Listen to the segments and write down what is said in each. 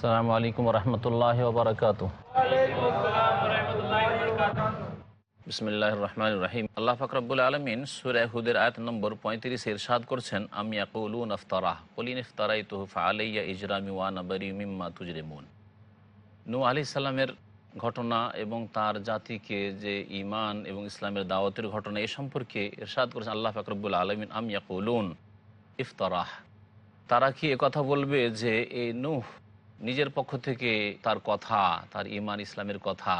আসসালামু আলাইকুম রহমতুল্লাহ বারকাত বিসমিল্লাহ রহমান রহিম। আল্লাহ ফাকরাবুল আলমিন সুরে হুদের আয়াত নম্বর পঁয়ত্রিশ ইরশাদ করছেন, আমি আকুলুন আফতারাহ কলিন ইফতারাই তোহফা আলাইয়া ইজরামি ওয়ান আবরি মিম্মা তুজরেমুন। নু আলি সাল্লামের ঘটনা এবং তার জাতিকে যে ইমান এবং ইসলামের দাওয়াতের ঘটনা এ সম্পর্কে ইরশাদ করেছেন আল্লাহ ফাকরবুল আলমিন, আমি আকুলুন ইফতারাহ? তারা কি কথা বলবে যে এই নুহ নিজের পক্ষ থেকে তার কথা, তার ইমান ইসলামের কথা,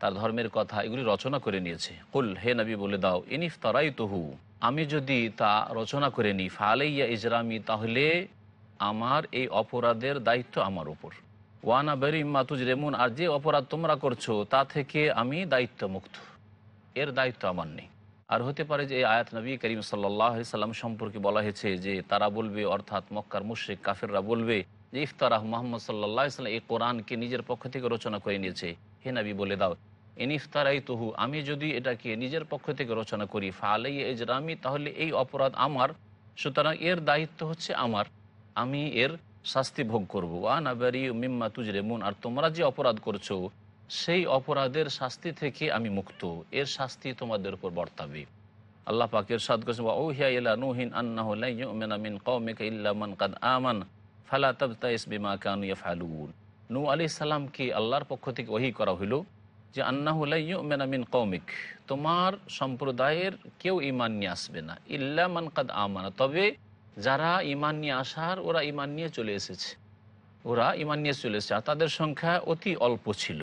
তার ধর্মের কথা এগুলি রচনা করে নিয়েছে। কুল, হে নবী বলে দাও ইনিফ তারাই তহু আমি যদি তা রচনা করে নিই ফালাইয়া ইজরামি, তাহলে আমার এই অপরাধের দায়িত্ব আমার উপর। ওয়ানা বেরি মাতুজ রেমুন আর যে অপরাধ তোমরা করছ, তা থেকে আমি দায়িত্ব মুক্ত এর দায়িত্ব আমার নেই। আর হতে পারে যে এই আয়াত নবী করিম সাল্লাহ সাল্লাম সম্পর্কে বলা হয়েছে যে তারা বলবে, অর্থাৎ মক্কার মুশ্রিক কাফেররা বলবে যে ইফতারাহ মোহাম্মদ সাল্লাহ সাল্লাম এই কোরআনকে নিজের পক্ষ থেকে রচনা করে নিয়েছে। হে নবী, বলে দাও, ইন ইফতারাই তহু আমি যদি এটাকে নিজের পক্ষ থেকে রচনা করি ফালাই এজরামি তাহলে এই অপরাধ আমার, সুতরাং এর দায়িত্ব হচ্ছে আমার। আমি এর শাস্তি ভোগ করব। ওয়ান আবারি মিম্মা তুজরেমুন, আর তোমরা যে অপরাধ করছ, সেই অপরাধের শাস্তি থেকে আমি মুক্ত। এর শাস্তি তোমাদের উপর বর্তাবে। আল্লাহ পাকের সাদ ও হিয়া ইলা নুহিন আন্না মিন কওমিকা ইল্লা মান কাদ আমান। ফালা তাবতাইস বিমা কানু ইয়াফআলুন। নূহ আলাইহিস সালামকে আল্লাহর পক্ষ থেকে ওহী করা হলো যে, আন্নাহু লা ইউমিনা মিন কওমিক, তোমার সম্প্রদায়ের কেউ ঈমান নিয়ে আসবে না, ইল্লা মান কাদ আমানা। তবে যারা ঈমান নিয়ে আসার, ওরা ঈমান নিয়ে চলে এসেছে। ওরা ঈমান নিয়ে চলে এসেছে, আর তাদের সংখ্যা অতি অল্প ছিল।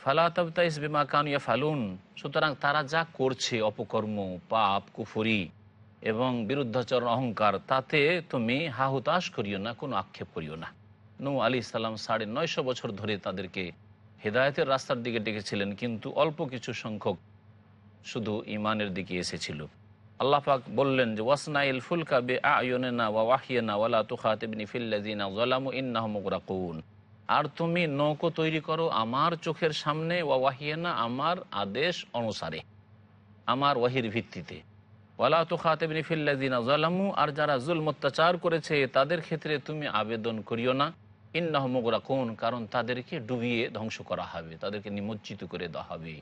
ফালা তাবতাইস বিমা কানুয়া ফালুন সুতরাং তারা যা করছে, অপকর্ম, পাপ, কুফরি এবং বিরুদ্ধাচরণ অহংকার, তাতে তুমি হাহুতাশ করিও না, কোনো আক্ষেপ করিও না। নু আলী সাল্লাম সাড়ে নয়শো বছর ধরে তাদেরকে হেদায়তের রাস্তার দিকে ডেকেছিলেন, কিন্তু অল্প কিছু সংখ্যক শুধু ইমানের দিকে এসেছিল। আল্লাহ পাক বললেন যে, ওয়াসনাইল ফুলকা বে আয়না ওয়া ওয়াহিয়ানা ওয়ালা তুখাতিবনি ফিল্লাযিনা যালামু ইন্নাহুম মুগরাকুন। আর তুমি নৌকো তৈরি করো আমার চোখের সামনে, ওয়া ওয়াহিয়ানা আমার আদেশ অনুসারে, আমার ওয়াহির ভিত্তিতে। ওয়ালা তুখাতিবনি ফিল্লাযিনা যালামু, আর যারা জুলম অত্যাচার করেছে, তাদের ক্ষেত্রে তুমি আবেদন করিও না। ইন্নাহ মোগরা কোন কারণ তাদেরকে ডুবিয়ে ধ্বংস করা হবে, তাদেরকে নিমজ্জিত করে দেওয়া হবে।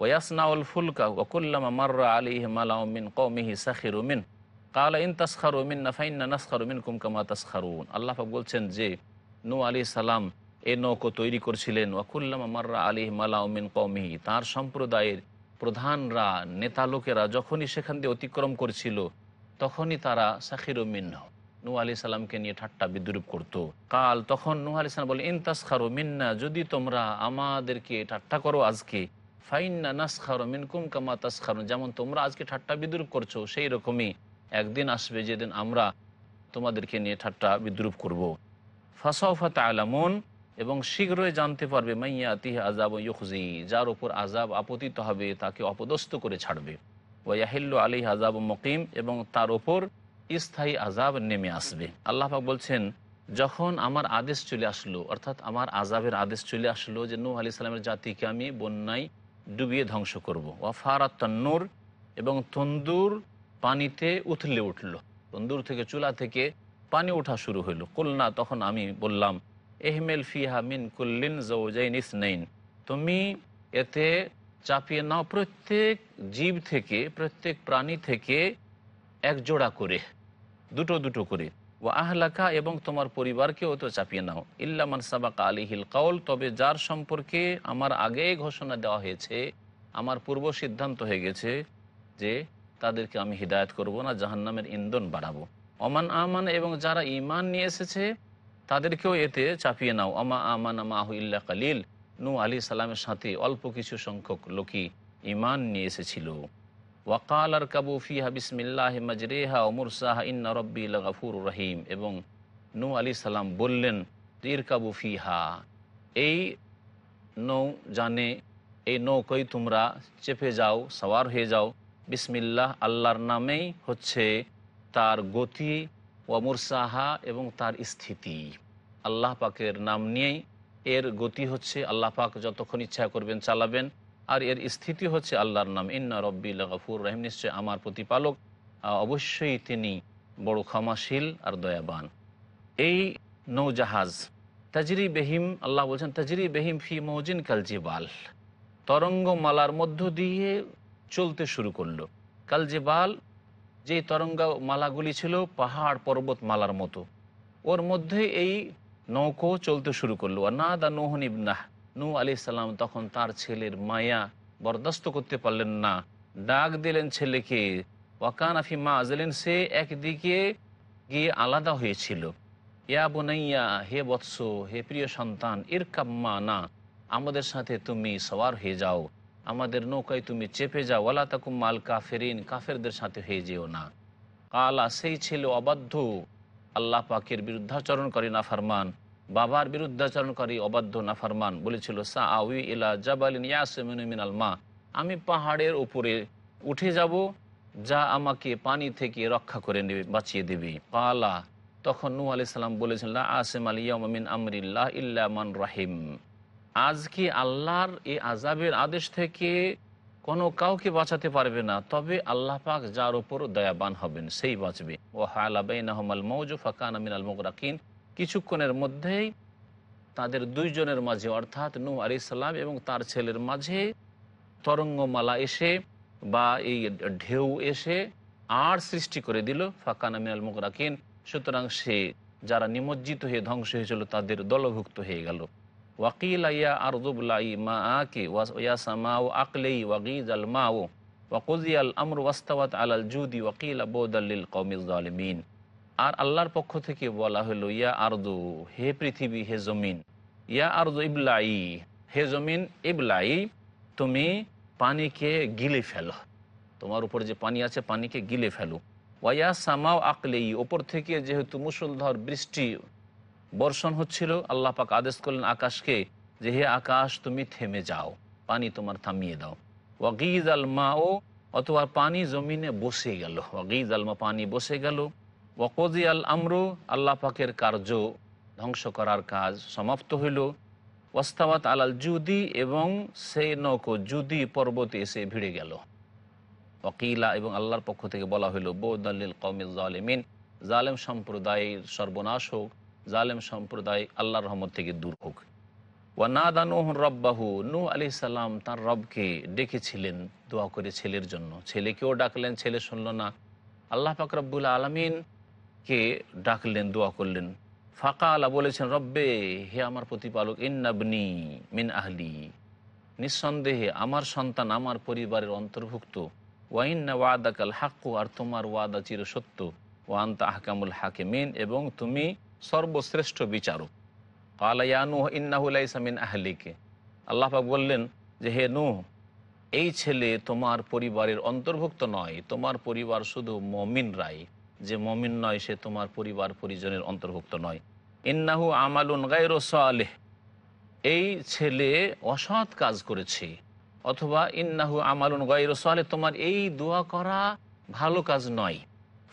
ওয়াসনাউল ফুলকা ওকুল্লামা মাররা আলিহি মালাউ মিন কওমিহি সাখিরু মিন। কালা ইন তাসখারু মিন্না ফাইন্না নাসখারু মিনকুম কামা তাসখারুন। আল্লাহ পাক বলছেন যে, নূহ আলাইহিস সালাম এ নৌকো তৈরি করছিলেন। ওয়াকুল্লামা মাররা আলিহি মালাউ মিন কওমিহি, তার সম্প্রদায়ের প্রধানরা, নেতা লোকেরা যখনই সেখান দিয়ে অতিক্রম করছিল, তখনই তারা সাখিরু মিন্না নূহ আলি সাল্লামকে নিয়ে ঠাট্টা বিদ্রুপ করত। কাল তখন নূহ আলি সাল্লাম বলে ইন তাসখারু মিন্না, যদি তোমরা আমাদেরকে ঠাট্টা করো আজকে, ফাইন্না নাসখারু মিনকুম কামা তাসখারুন। যেমন তোমরা আজকে ঠাট্টা বিদ্রুপ করছ, সেই রকমই একদিন আসবে যেদিন আমরা তোমাদেরকে নিয়ে ঠাট্টা বিদ্রুপ করব। ফাসাউফাত আলামুন এবং শীঘ্রই জানতে পারবে, মাইয়া তিহ আজাব ইউখজি যার উপর আজাব আপতিত হবে, তাকে অপদস্থ করে ছাড়বে। ওয়াহিল্লু আলী আজাব মকিম, এবং তার ওপর স্থায়ী আজাব নেমে আসবে। আল্লাহাক বলছেন, যখন আমার আদেশ চলে আসলো, অর্থাৎ আমার আজাবের আদেশ চলে আসলো যে নূহ আলি সাল্লামের জাতিকে আমি বন্যায় ডুবিয়ে ধ্বংস করব। ওয়াফারাত তন্নুর এবং তন্দুর পানিতে উথলে উঠল। তন্দুর থেকে চুলা থেকে পানি ওঠা শুরু হইল। কুলনা, তখন আমি বললাম এহমেল ফিহা মিন কুল্লিন জৌজাইন ইসনাইন তুমি এতে চাপিয়ে নাও প্রত্যেক জীব থেকে প্রত্যেক প্রাণী থেকে এক জোড়া করে দুটো দুটো করে ও আহলাকা এবং তোমার পরিবারকেও তো চাপিয়ে নাও ইল্লামান সাবাক সাবাকা আলিহিল কাউল তবে যার সম্পর্কে আমার আগে ঘোষণা দেওয়া হয়েছে আমার পূর্ব সিদ্ধান্ত হয়ে গেছে যে তাদেরকে আমি হিদায়ত করব না জাহান্নামের ইন্ধন বাড়াবো অমান আমান এবং যারা ইমান নিয়ে এসেছে তাদেরকেও এতে চাপিয়ে নাও। আমা আমান মাহু ইল্লা কালিল। নু আলী সালামের সাথে অল্প কিছু সংখ্যক লোকই ইমান নিয়ে এসেছিল। ওয়াকাল আর কাবু ফিহা বিসমিল্লাহ মাজরেহা ওমুরসাহা ইন্না রব্বি গাফুর রহিম। এবং নু আলী সালাম বললেন ইর কাবু ফিহা। এই নৌ জানে, এই নৌকোয় তোমরা চেপে যাও, সওয়ার হয়ে যাও। বিসমিল্লাহ আল্লাহর নামেই হচ্ছে তার গতি ওয়ামুরসাহা এবং তার স্থিতি। আল্লাহ পাকের নাম নিয়েই এর গতি হচ্ছে। আল্লাহ পাক যতক্ষণ ইচ্ছা করবেন চালাবেন। আর এর স্থিতি হচ্ছে আল্লাহর নাম। ইন্না রব্বিল গফুর রহিম। নিশ্চয় আমার প্রতিপালক অবশ্যই তিনি বড় ক্ষমাশীল আর দয়াবান। এই নৌজাহাজ, তাজরি বেহিম, আল্লাহ বলছেন, তাজরি বেহিম ফি মৌজিন কালজিবাল তরঙ্গমালার মধ্য দিয়ে চলতে শুরু করল। কালজিবাল যে তরঙ্গ মালাগুলি ছিল পাহাড় পর্বতমালার মতো। ওর মধ্যে এই নৌকো চলতে শুরু করল। না দা নোহন ইবনাহ নু আলি সাল্লাম তখন তার ছেলের মায়া বরদাস্ত করতে পারলেন না। ডাক দিলেন ছেলেকে, ওয়াকান আফি মা আজলেন সে একদিকে গিয়ে আলাদা হয়েছিল। ইয়া বোনাইয়া, হে বৎস, হে প্রিয় সন্তান এর কাম্মা না, আমাদের সাথে তুমি সওয়ার হয়ে যাও। আমাদের নৌকায় তুমি চেপে যাও। ওয়ালা তাকুম মাল কাফেরিন, কাফেরদের সাথে হয়ে যেও না। কালা সেই ছেলে অবাধ্য আল্লাহ পাকের বিরুদ্ধাচরণকারী নাফারমান, বাবার বিরুদ্ধাচরণকারী অবাধ্য নাফারমান বলেছিল সা আউই ইলা জাবালিন ইয়াসমিন মিনাল মা। আমি পাহাড়ের উপরে উঠে যাব, যা আমাকে পানি থেকে রক্ষা করে নেবে, বাঁচিয়ে দেবে। পালা তখন নু আলি সাল্লাম বলেছেন, লা আসেম আলিয়ামিন আমরিল্লাহ ইল্লামান রাহিম। আজকে আল্লাহর এই আজাবের আদেশ থেকে কোনো কাউকে বাঁচাতে পারবে না, তবে আল্লাহ পাক যার উপর দয়াবান হবেন, সেই বাঁচবে। ও হালাবাইনাহমাল মৌজ ফাকান আমিনাল মোগরাকিন। কিছুক্ষণের মধ্যেই তাদের দুইজনের মাঝে, অর্থাৎ নূ আলি সাল্লাম এবং তার ছেলের মাঝে তরঙ্গমালা এসে বা এই ঢেউ এসে আর সৃষ্টি করে দিল, ফাকান আমিনাল মোগরাকিন। সুতরাং সে যারা নিমজ্জিত হয়ে ধ্বংস হয়েছিল, তাদের দলভুক্ত হয়ে গেল। মা আল আমর আলাল আর আল্লাহর পক্ষ থেকে বলা হলো ইয়া আরদু হে পৃথিবী হে জমিন ইয়া আরদু ইবলাই হে জমিন ইবলাই তুমি পানিকে গিলে ফেলো তোমার উপর যে পানি আছে পানিকে গিলে ফেলো ওয়া সামাও আকলেই ওপর থেকে যেহেতু মুসলধর বৃষ্টি বর্ষণ হচ্ছিল, আল্লাহ পাক আদেশ করলেন আকাশকে যে, হে আকাশ, তুমি থেমে যাও, পানি তোমার থামিয়ে দাও। ওয়াগিজ আল মা ও অথবা পানি জমিনে বসে গেল। ওয়াগিজ আল মা, পানি বসে গেল। ওয়াকজি আল আমরু, আল্লাহ পাকের কার্য ধ্বংস করার কাজ সমাপ্ত হইল। ওয়াস্তাওয়াত আলাল জুদি, এবং সেই নৌকো জুদি পর্বতে এসে ভিড়ে গেল। ওকিলা এবং আল্লাহর পক্ষ থেকে বলা হইল, বৌদাল্লিল কৌমিজ জালেমিন। জালেম সম্প্রদায়ের সর্বনাশ হোক। জালেম সম্প্রদায় আল্লাহর রহমত থেকে দূর হোক। ওয়ানাদা নুহ রব্বাহু, নূহ আলি সাল্লাম তার রবকে ডেকেছিলেন দোয়া করে ছেলের জন্য। ছেলেকেও ডাকলেন, ছেলে শুনল না। আল্লাহ পাক রব্বুল আলমিনকে ডাকলেন, দোয়া করলেন। ফাঁকা আলা বলেছেন, রব্বে, হে আমার প্রতিপালক ইন্নাবনি মিন আহলি। নিঃসন্দেহে আমার সন্তান আমার পরিবারের অন্তর্ভুক্ত। ওয়াইন্না ওয়াদাকাল হাক্কু, আর তোমার ওয়াদা চির সত্য ওয়ান্তা আহকামুল হাকিমিন, এবং তুমি সর্বশ্রেষ্ঠ বিচারক। কালায়ানু ইন্নাহুলাইসামিন আহলিকে। আল্লাহ পাক বললেন যে, হে নু এই ছেলে তোমার পরিবারের অন্তর্ভুক্ত নয়। তোমার পরিবার শুধু মমিন রায় যে মমিন নয়, সে তোমার পরিবার পরিজনের অন্তর্ভুক্ত নয়। ইন্নাহু আমালুন গাইর সালেহ। এই ছেলে অসৎ কাজ করেছে। অথবা ইন্নাহু আমালুন গাইর সালেহ। তোমার এই দোয়া করা ভালো কাজ নয়।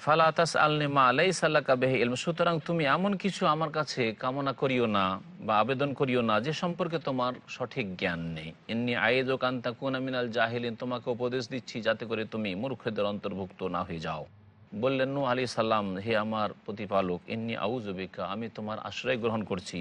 ফালাতাস আলনিমা আলাই সাল্লাকা বেহে ইলম। সুতরাং তুমি এমন কিছু আমার কাছে কামনা করিও না বা আবেদন করিও না যে সম্পর্কে তোমার সঠিক জ্ঞান নেই। এমনি আয়েদ কান্তা কুন আমিনাল জাহিলিন, তোমাকে উপদেশ দিচ্ছি যাতে করে তুমি মূর্খদের অন্তর্ভুক্ত না হয়ে যাও। বললেন নু আলী সাল্লাম হে আমার প্রতিপালক এমনি আউজবিকা আমি তোমার আশ্রয় গ্রহণ করছি।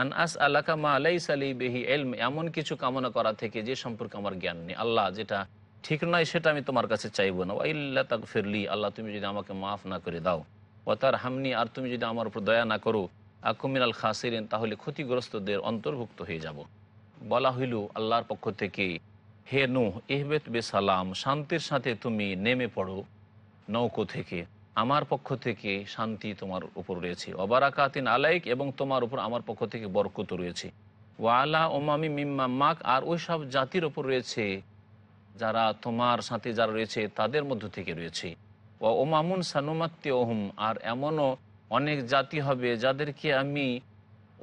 আন আস আলাকা মা আলাই সালি বেহি এলম এমন কিছু কামনা করা থেকে যে সম্পর্কে আমার জ্ঞান নেই। আল্লাহ যেটা ঠিক নয় সেটা আমি তোমার কাছে চাইব না। ইল্লা তাক ফিরলি আল্লাহ তুমি যদি আমাকে মাফ না করে দাও। ও তার হামনি আর তুমি যদি আমার উপর দয়া না করো আকুমিন আল খাসিরেন, তাহলে ক্ষতিগ্রস্তদের অন্তর্ভুক্ত হয়ে যাব। বলা হইল আল্লাহর পক্ষ থেকে, হে নু এহবেত বে সালাম শান্তির সাথে তুমি নেমে পড়ো নৌকো থেকে। আমার পক্ষ থেকে শান্তি তোমার উপর রয়েছে। অবারাকাতিন আলাইক, এবং তোমার উপর আমার পক্ষ থেকে বরকত রয়েছে। ওয়ালা ওমামি মিম্মা মাক, আর ওই সব জাতির ওপর রয়েছে যারা তোমার সাথে যারা রয়েছে, তাদের মধ্য থেকে রয়েছে। ও ওমামুন সানুমাত্তি ওহুম আর এমনও অনেক জাতি হবে যাদেরকে আমি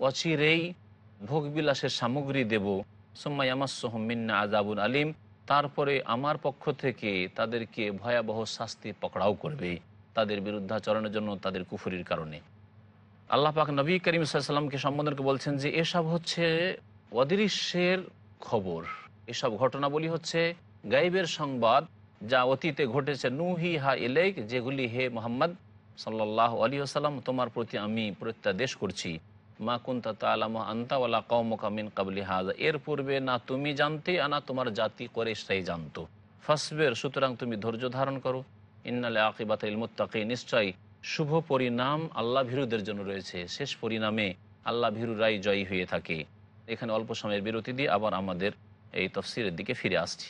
অচিরেই ভোগবিলাসের সামগ্রী দেব। সোম্মাই আমাসহম মিন্না আজাবুল আলিম, তারপরে আমার পক্ষ থেকে তাদেরকে ভয়াবহ শাস্তি পকড়াও করবে তাদের বিরুদ্ধাচরণের জন্য, তাদের কুফুরির কারণে। আল্লাহ পাক নবী করিম সাল্লামকে সম্বোধন করে বলছেন যে, এসব হচ্ছে অদৃশ্যের খবর। এসব ঘটনাবলী হচ্ছে গাইবের সংবাদ যা অতীতে ঘটেছে। নুহি হা ইলেক যেগুলি হে মোহাম্মদ সাল্লাহ আলী আসাল্লাম তোমার প্রতি আমি প্রত্যাদেশ করছি। মা কুন্তা তালামা আন্তাওয়ালা কৌমকামিন কাবলি হাজা এর পূর্বে না তুমি জানতে না তোমার জাতি করে সেই জানতো। ফাসবের, সুতরাং তুমি ধৈর্য ধারণ করো। ইন্নালে আকিবাত ইলমুত্তাকি নিশ্চয়ই শুভ পরিণাম আল্লাহ ভীরুদের জন্য রয়েছে। শেষ পরিণামে আল্লাহ ভীরুরাই জয়ী হয়ে থাকে। এখানে অল্প সময়ের বিরতি দিয়ে আবার আমাদের এই তফসিরের দিকে ফিরে আসছি।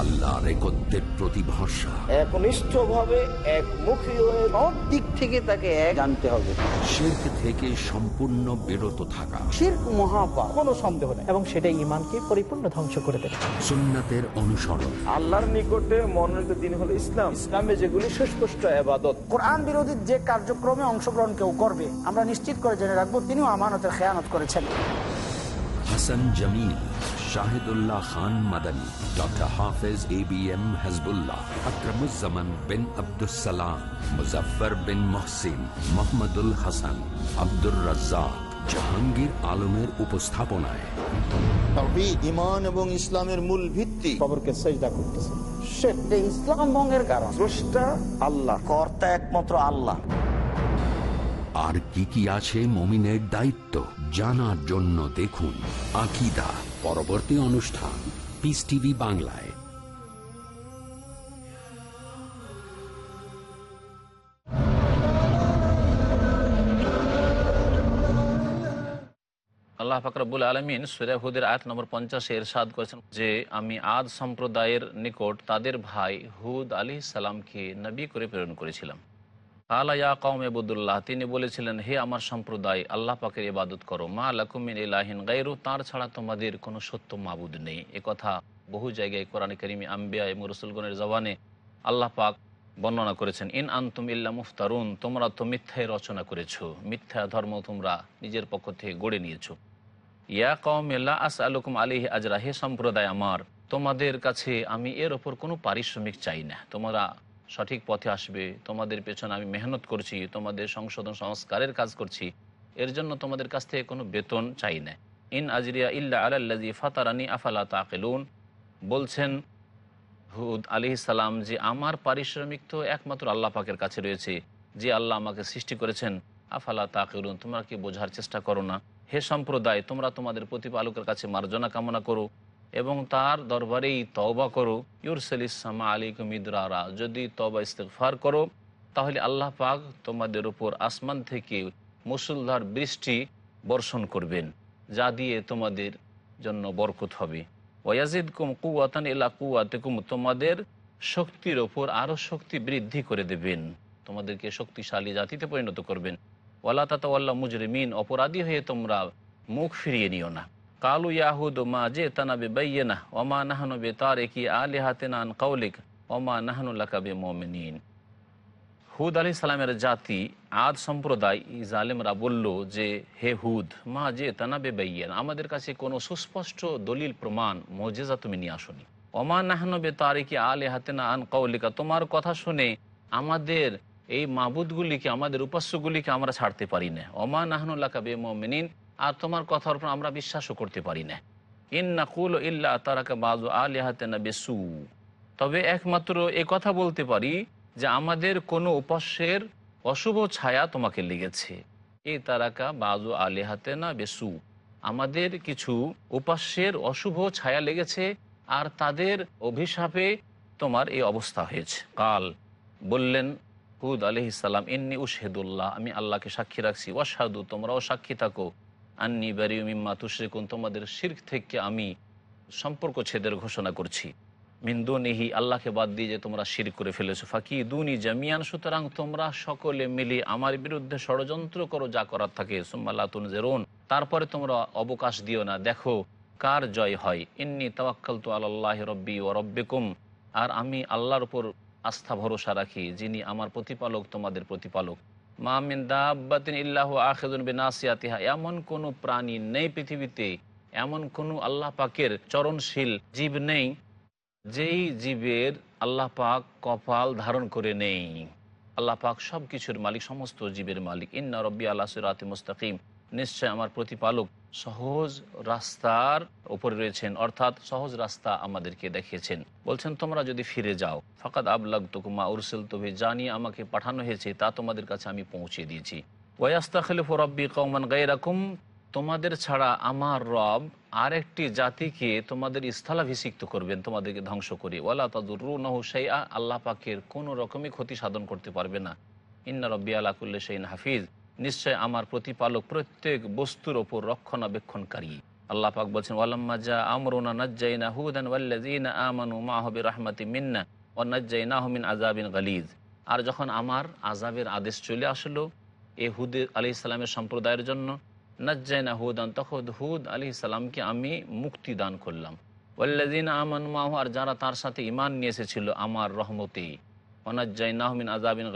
আল্লাহর একত্রের প্রতি ভরসা একমুখী হয়ে সব দিক থেকে তাকে এক জানতে হবে। শির্ক থেকে সম্পূর্ণ বিরত থাকা। শির্ক মহাপাপ কোনো সন্দেহ নেই। এবং সেটা ইমানকে পরিপূর্ণ ধ্বংস করে সুন্নাতের অনুসরণ। আল্লাহর নিকটে মনোনীত দিন হলো ইসলাম। ইসলামে যেগুলি সুস্পষ্ট আবাদত কোরআন বিরোধী যে কার্যক্রমে অংশগ্রহণ কেউ করবে আমরা নিশ্চিত করে জেনে রাখব তিনিও আমানতের খেয়ানত করেছেন। Hasan Jamil Shahidullah Khan Madani doctor Hafez A B M Hizbullah bin Abdussalam Muzaffar bin Mohsin Mohammadul Hasan Abdur Razzaq Jahangir আলমের উপস্থাপনায়। এবং ইসলামের মূল ভিত্তি। খবরকে সেজদা করতেছে। সেটা ইসলাম ভঙ্গের কারণ। স্রষ্টা আল্লাহ কর্তা একমাত্র আল্লাহ। আর কি কি আছে মমিনের দায়িত্ব জানার জন্য দেখুন আকিদা। পরবর্তী অনুষ্ঠান পিস টিভি বাংলায়। আল্লাহ ফাকরাবুল আলমিন সুরাহুদের আয়াত নম্বর পঞ্চাশে এরশাদ করেছেন যে, আমি আদ সম্প্রদায়ের নিকট তাদের ভাই হুদ আলী সালামকে নবী করে প্রেরণ করেছিলাম। আলা ইয়া কৌম এবুদুল্লাহ তিনি বলেছিলেন, হে আমার সম্প্রদায়, আল্লাহ পাকের ইবাদত করো। মা আলাকুমিন ইলাহিন গাইরু তার ছাড়া তোমাদের কোনো সত্য মাবুদ নেই। কথা বহু জায়গায় কোরআন করিমি, আম্বিয়া এবং রসুলগণের জবানে আল্লাহ পাক বর্ণনা করেছেন, ইন আন্তুম ইল্লা মুফতারুন। তোমরা তো মিথ্যায় রচনা করেছ। মিথ্যা ধর্ম তোমরা নিজের পক্ষ থেকে গড়ে নিয়েছো। ইয়া কমেলা আস আলুকুম আলিহ আজরা। হে সম্প্রদায় আমার, তোমাদের কাছে আমি এর ওপর কোনো পারিশ্রমিক চাই না। তোমরা সঠিক পথে আসবে, তোমাদের পেছনে আমি মেহনত করছি, তোমাদের সংশোধন সংস্কারের কাজ করছি, এর জন্য তোমাদের কাছ থেকে কোনো বেতন চাই না। ইন আজরিয়া ইল্লা আলাল্লাজি ফাতারানি আফালা তাকেলুন। বলছেন হুদ আলি সালাম যে আমার পারিশ্রমিক তো একমাত্র আল্লাহ পাকের কাছে রয়েছে, যে আল্লাহ আমাকে সৃষ্টি করেছেন। আফালা তাকেলুন, তোমরা কি বোঝার চেষ্টা করো না? হে সম্প্রদায়, তোমরা তোমাদের প্রতিপালকের কাছে মার্জনা কামনা করো। এবং তার দরবারেই তওবা করো। ইউরসেল ইসলামা আলিকুম ইদরারা যদি তবা ইস্তেফার করো, তাহলে আল্লাহ পাক তোমাদের উপর আসমান থেকে মুসুলধার বৃষ্টি বর্ষণ করবেন, যা দিয়ে তোমাদের জন্য বরকত হবে। ওয়াজিদ কুম কুয়াতান এলা কুয়াতেকুম তোমাদের শক্তির ওপর আরও শক্তি বৃদ্ধি করে দেবেন। তোমাদেরকে শক্তিশালী জাতিতে পরিণত করবেন। ওয়ালা তাতাওয়াল্লা মুজরিমিন, অপরাধী হয়ে তোমরা মুখ ফিরিয়ে নিও না। কালু ইয়াহুদ মা যে তানাবে বাইয়েনা ওমা নাহানু বে তার কি আলে হাতেনা আন কাউলিক ওমা নাহানু লাকাবে মোমিনিন হুদ আলি সালামের জাতি, আদ সম্প্রদায় জালেমরা বলল যে, হে হুদ, মা যে তানাবে বাইয়েন আমাদের কাছে কোনো সুস্পষ্ট দলিল, প্রমাণ, মজেজা তুমি নিয়ে আসনি। ওমা নাহানবে তারিকি আলে হাতেনা আন কাউলিকা তোমার কথা শুনে আমাদের এই মাবুদগুলিকে, আমাদের উপাস্যগুলিকে আমরা ছাড়তে পারি না। ওমা নাহনুল্লাকা বে মমিনিন আর তোমার কথার উপর আমরা বিশ্বাসও করতে পারি না। ইন নাকুল ইল্লা তারাকা বাজু আলে হাতেনা বেসু। তবে একমাত্র এ কথা বলতে পারি যে আমাদের কোনো উপাস্যের অশুভ ছায়া তোমাকে লেগেছে। এ তারাকা বাজু আলে হাতে না বেসু। আমাদের কিছু উপাস্যের অশুভ ছায়া লেগেছে আর তাদের অভিশাপে তোমার এই অবস্থা হয়েছে। কাল বললেন হুদ আলহ ইসাল্লাম এন্নি উশহেদুল্লাহ, আমি আল্লাহকে সাক্ষী রাখছি। ওয়াসাদু তোমরাও সাক্ষী থাকো। আন্নি বারিউমিম্মা তুশরিকুন, তোমাদের শির্ক থেকে আমি সম্পর্ক ছেদের ঘোষণা করছি। মিন্দু নেহি আল্লাহকে বাদ দিয়ে যে তোমরা শির করে ফেলেছো। ফাঁকি দুনি জামিয়ান, সুতরাং তোমরা সকলে মিলে আমার বিরুদ্ধে ষড়যন্ত্র করো, যা করার থাকে। সুম্মাল্লাতুন জেরুন তারপরে তোমরা অবকাশ দিও না। দেখো, কার জয় হয়? ইন্নি তাওয়াক্কাল তো আল্লাহ রব্বি ও রব্বিকুম, আর আমি আল্লাহর উপর আস্থা ভরসা রাখি, যিনি আমার প্রতিপালক, তোমাদের প্রতিপালক। এমন কোনো প্রাণী নেই পৃথিবীতে, এমন কোন আল্লাহ পাকের চরণশীল জীব নেই, যেই জীবের আল্লাহ পাক কপাল ধারণ করে নেই। আল্লাহ পাক সব কিছুর মালিক, সমস্ত জীবের মালিক। ইন্না রব্বি আল্লাহ সুরাতি মুস্তাকিম। নিশ্চয় আমার প্রতিপালক সহজ রাস্তার উপরে রয়েছেন, অর্থাৎ সহজ রাস্তা আমাদেরকে দেখিয়েছেন। বলছেন, তোমরা যদি ফিরে যাও, ফাকাদ আবলাগ তুকুমা উরসেল তবে জানিয়ে আমাকে পাঠানো হয়েছে, তা তোমাদের কাছে আমি পৌঁছে দিয়েছি। ওয়াস্তাখলিফ রব্বি কৌমান গাইরাকুম তোমাদের ছাড়া আমার রব আরেকটি জাতিকে তোমাদের স্থলাভিষিক্ত করবেন, তোমাদেরকে ধ্বংস করে ওয়ালা তাদুরু নহু সাইয়া আল্লাহ পাকের কোনো রকমই ক্ষতি সাধন করতে পারবে না। ইন্না রব্বি আলাকুল্লা সেইন হাফিজ। নিশ্চয় আমার প্রতিপালক প্রত্যেক বস্তুর ওপর রক্ষণাবেক্ষণকারী। আল্লাহ পাক বলছেন, ওয়ালাম্মা যা আমরুনা নাজ্জাইনা হুদান ওয়াল্লাযিনা আমানু মাহবি রাহমাতি মিন্না ও নাজ্জাইনাহু মিন আযাবিন গালিজ। আর যখন আমার আজাবের আদেশ চলে আসলো, এ হুদ আলি ইসলামের সম্প্রদায়ের জন্য, নাজ্জাইনা হুদান তখন হুদ আলি ইসলামকে আমি মুক্তি দান করলাম। ওয়াল্লাযিনা আমানু মাহু আর যারা তার সাথে ইমান নিয়ে এসেছিল আমার রহমতে ওনাজ্জাইনাহু মিন আযাবিন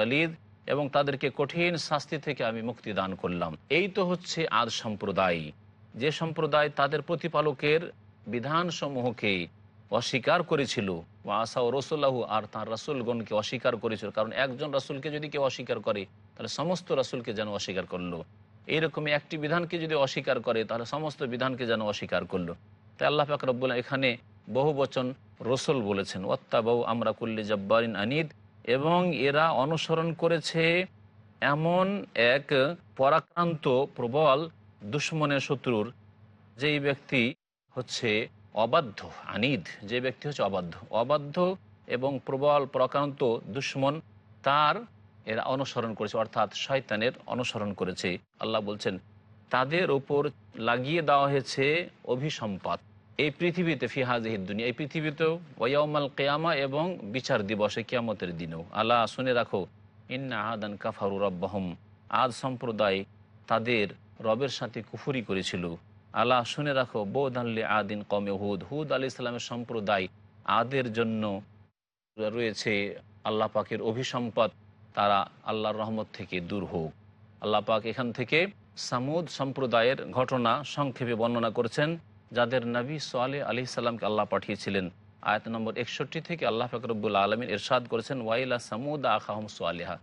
এবং তাদেরকে কঠিন শাস্তি থেকে আমি মুক্তি দান করলাম। এই তো হচ্ছে আদ সম্প্রদায়। যে সম্প্রদায় তাদের প্রতিপালকের বিধানসমূহকে অস্বীকার করেছিল আসা ও রসুল্লাহ আর তার রাসুলগণকে অস্বীকার করেছিল। কারণ একজন রাসুলকে যদি কেউ অস্বীকার করে, তাহলে সমস্ত রাসুলকে যেন অস্বীকার করল। এইরকমই একটি বিধানকে যদি অস্বীকার করে, তাহলে সমস্ত বিধানকে যেন অস্বীকার করল। তাই আল্লাহ ফাকরবুল্লাহ এখানে বহু বচন রসুল বলেছেন ওত্তাবাউ আমরা কুল্লি জব্বারিন আনিদ। এবং এরা অনুসরণ করেছে এমন এক পরাক্রান্ত, প্রবল, দুশ্মনের শত্রুর। যেই ব্যক্তি হচ্ছে অবাধ্য, আনিদ, যে ব্যক্তি হচ্ছে অবাধ্য। অবাধ্য এবং প্রবল, পরাক্রান্ত, দুশ্মন, তার এরা অনুসরণ করেছে, অর্থাৎ শয়তানের অনুসরণ করেছে। আল্লাহ বলছেন, তাদের ওপর লাগিয়ে দেওয়া হয়েছে অভিসম্পাদ এই পৃথিবীতে ফিহাজহিদ দুনিয়া, এই পৃথিবীতেও ওয়াউমাল কেয়ামা এবং বিচার দিবসে, কিয়ামতের দিনেও। আল্লাহ, শুনে রাখো, ইন্না আদান কাফারু রব্বাহম। আদ সম্প্রদায় তাদের রবের সাথে কুফুরি করেছিল। আল্লাহ, শুনে রাখো বৌদ আল্লি আদিন কমে হুদ। হুদ আলি ইসলামের সম্প্রদায় আদের জন্য রয়েছে আল্লাহ পাকের অভিসম্পদ। তারা আল্লাহর রহমত থেকে দূর হোক। আল্লাহ পাক এখান থেকে সামুদ সম্প্রদায়ের ঘটনা সংক্ষেপে বর্ণনা করেছেন। যাদের নবী সোয়ালে আলি সাল্লামকে আল্লাহ পাঠিয়েছিলেন। আয়াত নম্বর একষট্টি থেকে আল্লাহ ফকরবুল আলমিন এরশাদ করেছেন, ওয়াইলা সামুদ আখাহম সোয়ালেহা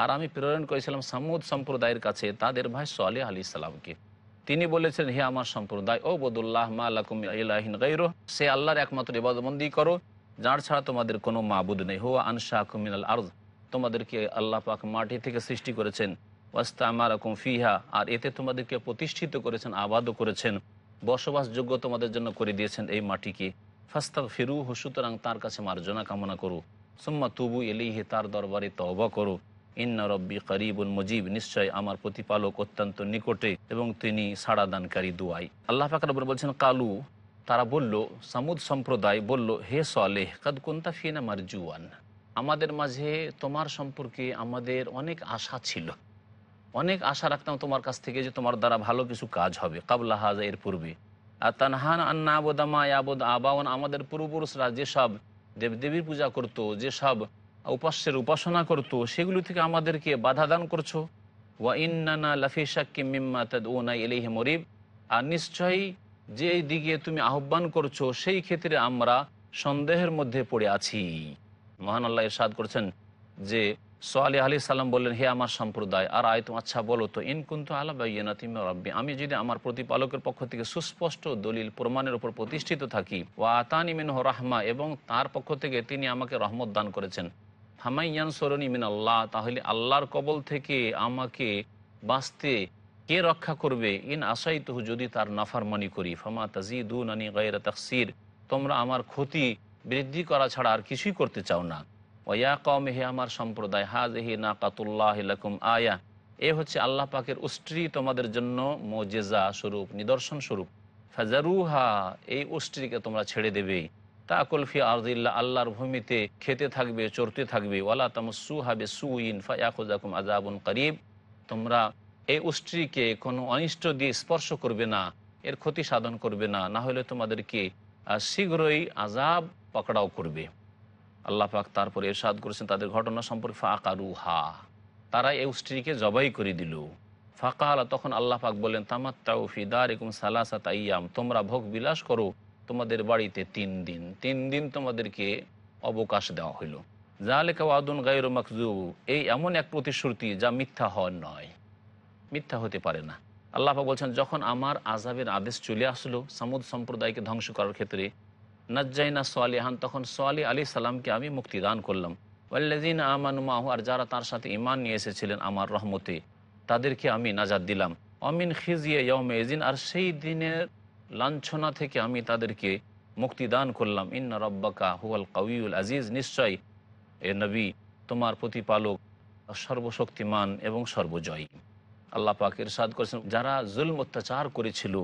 আর আমি প্রেরণ করেছিলাম সামুদ সম্প্রদায়ের কাছে তাদের ভাই সোয়ালে আলি সাল্লামকে তিনি বলেছেন, হে আমার সম্প্রদায়, ও বদুল্লাহ মা আলাকুম ইলাহিন গাইরো সে আল্লাহর একমাত্র ইবাদবন্দি করো, যার ছাড়া তোমাদের কোনো মাবুদ নেই। হুয়া আনশা কুমিনাল আর্জ তোমাদেরকে আল্লাহ পাক মাটি থেকে সৃষ্টি করেছেন। ওয়াস্তা আমার ফিহা, আর এতে তোমাদেরকে প্রতিষ্ঠিত করেছেন, আবাদও করেছেন। বসবাসযোগ্য তোমাদের জন্য করে দিয়েছেন এই মাটিকে। ফাস্তাক ফিরু সুতরাং তার কাছে মার্জনা কামনা করো। সুম্মা তুবু এলিহে তার দরবারে তওবা করো। ইন্না রব্বি করিবুল মুজিব, নিশ্চয় আমার প্রতিপালক অত্যন্ত নিকটে এবং তিনি সাড়া দানকারী দুয়াই। আল্লাহ ফাকর বলছেন, কালু, তারা বলল, সামুদ সম্প্রদায় বলল, হে সালেহ, কাদ কোনতা ফিনা মারজুয়ান। আমাদের মাঝে তোমার সম্পর্কে আমাদের অনেক আশা ছিল। অনেক আশা রাখতাম তোমার কাছ থেকে যে তোমার দ্বারা ভালো কিছু কাজ হবে। কাবলা হাজা এর পূর্বে। আর তানহান আন্না আবদামা আবদ আবাওয়ান আমাদের পূর্বপুরুষরা যেসব দেবদেবীর পূজা করত, যেসব উপাস্যের উপাসনা করত, সেগুলো থেকে আমাদেরকে বাধা দান করছ। ওয়া ইন্নানা লাফিসাক্কি মিম্মা তাদউনা ইলাইহি মরিব। আর নিশ্চয়ই যে দিকে তুমি আহ্বান করছ, সেই ক্ষেত্রে আমরা সন্দেহের মধ্যে পড়ে আছি। মহান আল্লাহ ইরশাদ করছেন যে সোয়ালি আলি সাল্লাম বললেন, হে আমার সম্প্রদায়, আর আয় তুমি আচ্ছা বলো তো ইনকুন্ত আলা বাইনা তিম রব্বি। আমি যদি আমার প্রতিপালকের পক্ষ থেকে সুস্পষ্ট দলিল প্রমাণের উপর প্রতিষ্ঠিত থাকি ও আতানি মিনহ রাহমা, এবং তার পক্ষ থেকে তিনি আমাকে রহমত দান করেছেন হামাইয়ান সরণি মিন আল্লাহ তাহলে আল্লাহর কবল থেকে আমাকে বাঁচতে কে রক্ষা করবে? ইন আশাই তহু যদি তার নাফারমানি করি, ফমা তাজিদুন আনি গায়রা তাকসির, তোমরা আমার ক্ষতি বৃদ্ধি করা ছাড়া আর কিছুই করতে চাও না। ওয়া কম হে আমার সম্প্রদায় হাজ হে না কাতুল্লাহ লাকুম আয়া। এ হচ্ছে আল্লাহ পাকের উষ্ট্রি, তোমাদের জন্য মোজেজা স্বরূপ, নিদর্শন স্বরূপ। ফাজারুহা, এই উষ্ট্রিকে তোমরা ছেড়ে দেবে। তা কলফি আরদিল্লা, আল্লাহর ভূমিতে খেতে থাকবে, চড়তে থাকবে। ওয়ালা তামসু হাবে সু সুইন ফায়াকুজাকুম আজাবুন করিব। তোমরা এই উষ্ট্রিকে কোনো অনিষ্ট দিয়ে স্পর্শ করবে না, এর ক্ষতি সাধন করবে না। না হলে তোমাদেরকে শীঘ্রই আজাব পকড়াও করবে। আল্লাহ পাক তারপরে এরশাদ করেছেন, তাদের ঘটনা সম্পর্কে ফাঁকারুহা। তারা এই স্ত্রীকে জবাই করে দিল। ফাঁকা আলা তখন আল্লাহ পাক বললেন, তামাত্তাউ ফিদার একুম সালাসা তাইয়াম তোমরা ভোগ বিলাস করো তোমাদের বাড়িতে তিন দিন। তিন দিন তোমাদেরকে অবকাশ দেওয়া হইল। জালেকা ওয়াদুন গাইর মাকজুব এই এমন এক প্রতিশ্রুতি যা মিথ্যা হওয়ার নয়। মিথ্যা হতে পারে না। আল্লাহ বলছেন, যখন আমার আজাবের আদেশ চলে আসলো, সামুদ সম্প্রদায়কে ধ্বংস করার ক্ষেত্রে নাজ্জাইনা সোয়ালিহান তখন সোয়ালি আলী সালামকে আমি মুক্তিদান করলাম। ওয়াল্লাদিন আমান মাহু, আর যারা তার সাথে ইমান নিয়ে এসেছিলেন আমার রহমতে, তাদেরকে আমি নাজাদ দিলাম। অমিন খিজিয়ে ইয়মে এজিন আর সেই দিনের লাঞ্ছনা থেকে আমি তাদেরকে মুক্তি দান করলাম। ইন্না রব্বাকা হুয়াল কাউল আজিজ, নিশ্চয় এ নবী তোমার প্রতিপালক সর্বশক্তিমান এবং সর্বজয়ী। আল্লাহ পাক ইরশাদ করেছেন, যারা জুলম অত্যাচার করেছিল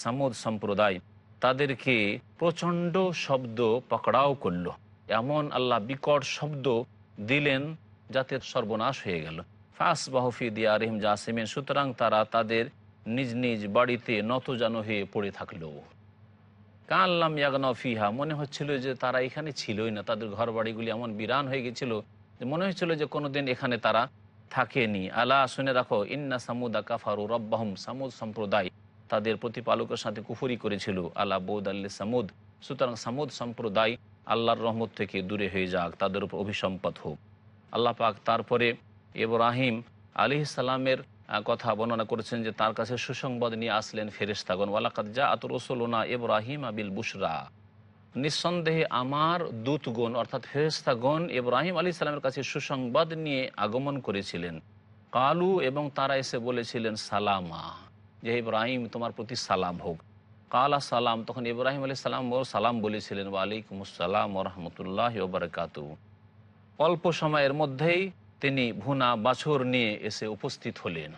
সামুদ সম্প্রদায় তাদেরকে প্রচণ্ড শব্দ পকড়াও করল। এমন আল্লাহ বিকট শব্দ দিলেন যাতে সর্বনাশ হয়ে গেল। ফাঁস বাহফি দিয়া রহিম জাসিমেন, সুতরাং তারা তাদের নিজ নিজ বাড়িতে নতজান হয়ে পড়ে থাকল। কানলাম ইয়াগনা ফিহা, মনে হচ্ছিল যে তারা এখানে ছিলই না। তাদের ঘর বাড়িগুলি এমন বিরান হয়ে গেছিল যে মনে হচ্ছিল যে কোনোদিন এখানে তারা থাকেনি। আলা, শুনে রাখো, ইন্না সামুদা কাফারু রব্বাহম, সামুদ সম্প্রদায়। তাদের প্রতিপালকের সাথে কুফুরি করেছিল। আল্লাহ বৌদ আল্লি সামুদ। সুতরাং সামুদ সম্প্রদায় আল্লাহর রহমত থেকে দূরে হয়ে যাক, তাদের উপর অভিসম্পদ হোক। আল্লাহ পাক তারপরে ইব্রাহিম আলি সালামের কথা বর্ণনা করেছেন যে তার কাছে সুসংবাদ নিয়ে আসলেন ফেরেস্তাগন ওয়ালাকাত যা আতুর রসুলনা ইব্রাহিম আবিল বুসরা নিঃসন্দেহে আমার দূতগণ, অর্থাৎ ফেরেস্তাগণ ইব্রাহিম আলী সালামের কাছে সুসংবাদ নিয়ে আগমন করেছিলেন। কালু এবং তারা এসে বলেছিলেন, সালামা। যে ইব্রাহিম তোমার প্রতি সালাম হোক। কালা সালাম, তখন ইব্রাহিম আলী সালাম ও সালাম বলেছিলেন ওয়ালাইকুম আসসালাম রহমতুল্লাহ ওবরাকাতু অল্প সময়ের মধ্যেই তিনি ভুনা বাছর নিয়ে এসে উপস্থিত হলেন।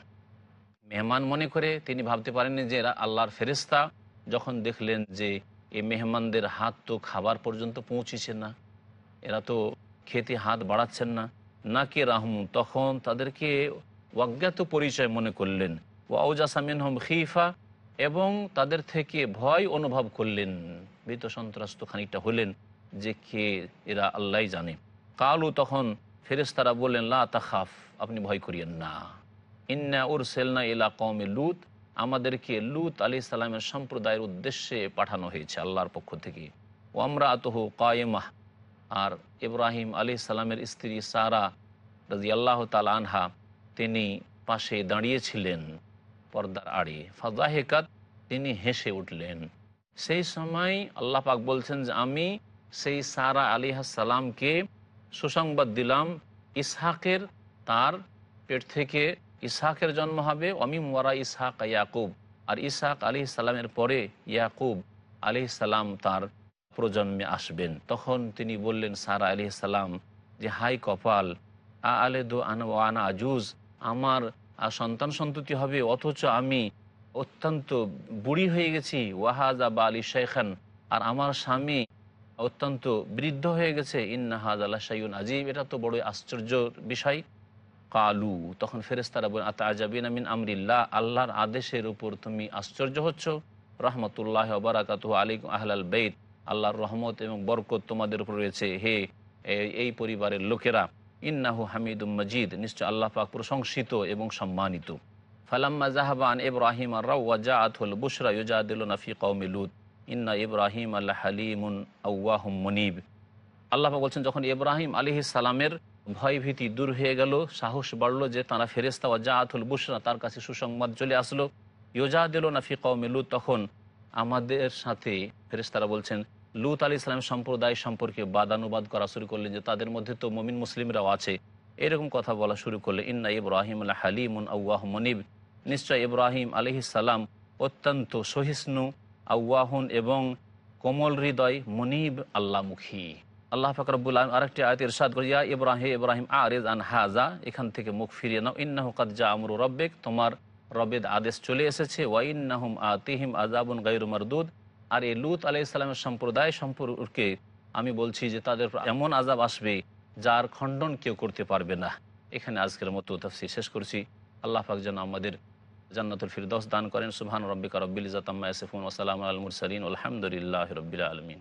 মেহমান মনে করে তিনি ভাবতে পারেননি যে এরা আল্লাহর ফেরেস্তা যখন দেখলেন যে এই মেহমানদের হাত তো খাবার পর্যন্ত পৌঁছেছে না, এরা তো খেতে হাত বাড়াচ্ছেন না। নাকি রাহম, তখন তাদেরকে অজ্ঞাত পরিচয় মনে করলেন হম খিফা, এবং তাদের থেকে ভয় অনুভব করলেন ভীত সন্ত্রস্ত খানিকটা হলেন, যে কে এরা আল্লাহ জানে। কালু তখন ফেরেস্তারা বললেন, লা তাখাফ, আপনি ভয় করিয়েন না। ইন্না উরসেলনা ইলা কমে লুত, আমাদেরকে লুত আলি সাল্লামের সম্প্রদায়ের উদ্দেশ্যে পাঠানো হয়েছে আল্লাহর পক্ষ থেকে। ও আমরা আতহ কায়েমাহ। আর ইব্রাহিম আলি সাল্লামের স্ত্রী সারা রাজি আল্লাহ তাল আনহা, তিনি পাশে দাঁড়িয়েছিলেন। পর্দার আড়ে। ফাজাহেকাত তিনি হেসে উঠলেন। সেই সময় আল্লাহ পাক বলছেন যে, আমি সেই সারা আলী সালামকে সুসংবাদ দিলাম, ইসহাকের তার পেট থেকে। ইসহাকের জন্ম হবে অমিম ওয়ারা ইসহাক ইয়াকুব। আর ইসহাক আলী সালামের পরে ইয়াকুব আলি সালাম তার প্রজন্মে আসবেন। তখন তিনি বললেন, সারা আলি সালাম, যে হাই কপাল, আ আলে দো আনা আনা আজুজ, আমার সন্তান সন্ততি হবে, অথচ আমি অত্যন্ত বুড়ি হয়ে গেছি। ওয়াহাজা বা আলী শেখান আর আমার স্বামী অত্যন্ত বৃদ্ধ হয়ে গেছে। ইন্নাহাজ আল্লাহ সাইন আজিব এটা তো বড়ই আশ্চর্য বিষয়। কালু, তখন ফেরেস্তারা বলেন আতা আজাবিন আমিন আমরিল্লাহ? আল্লাহর আদেশের উপর তুমি আশ্চর্য হচ্ছ। রহমতুল্লাহ বারাকাত আলী আহলাল বেদ আল্লাহর রহমত এবং বরকত তোমাদের উপর রয়েছে। হে, এই পরিবারের লোকেরা। ইন্নাহু হামিদুম মজিদ। নিশ্চয় আল্লাহ পাক প্রশংসিত এবং সম্মানিত। ফালাম্মা জাহাবান ইব্রাহিম আর রাওয়াজা আথুল বুশরা ইউজাদিল নফি কৌমি লুত। ইন্না ইব্রাহিম আল্লাহ হালিমুন আউ্বাহুম মনিব। আল্লাহ বলছেন, যখন ইব্রাহিম আলী সালামের ভয়ভীতি দূর হয়ে গেল, সাহস বাড়লো যে তারা ফেরেস্তা ওয়াজা আথুল বুশরা তার কাছে সুসংবাদ চলে আসলো। ইয়োজা দিল নাফি কৌমি লুত তখন আমাদের সাথে ফেরেস্তারা বলছেন লুত আলী ইসলাম সম্প্রদায় সম্পর্কে বাদানুবাদ করা শুরু করলেন যে তাদের মধ্যে তো মমিন মুসলিমরাও আছে। এরকম কথা বলা শুরু করলে ইন্না ইব্রাহিম আল্লাহ হালিমুন আউ্বাহ মনিব। নিশ্চয় ইব্রাহিম আলহি সালাম অত্যন্ত সহিষ্ণু আউ্বাহন এবং কোমল হৃদয়, মনিব, আল্লাহমুখী। আল্লাহ ফাকরবুল আলম আরেকটি আয়ত ইরশাদ করে, ইয়া ইব্রাহিম ইব্রাহিম, আরেজ আন হাজা এখান থেকে মুখ ফিরিয়ে নাও। ইন্না কাদ জা আমরু রব্বেক তোমার রবেদ আদেশ চলে এসেছে। ওয়াইন্নাহুম আতিহিম আজাবুন গাইরু মারদুদ আর এই লুত আলাই ইসলামের সম্প্রদায় সম্পর্কে আমি বলছি যে তাদের এমন আজাব আসবে যার খণ্ডন কেউ করতে পারবে না। এখানে আজকের মতো তফসি শেষ করছি। আল্লাহ পাক যেন আমাদের জান্নাতুল ফিরদৌস দান করেন। সুবহান রব্বিকা রব্বিল ইজ্জাতি আম্মা ইয়াসিফুন ওয়া সালামুন আলাল মুরসালিন। আলহামদুলিল্লাহি রাব্বিল আলামিন।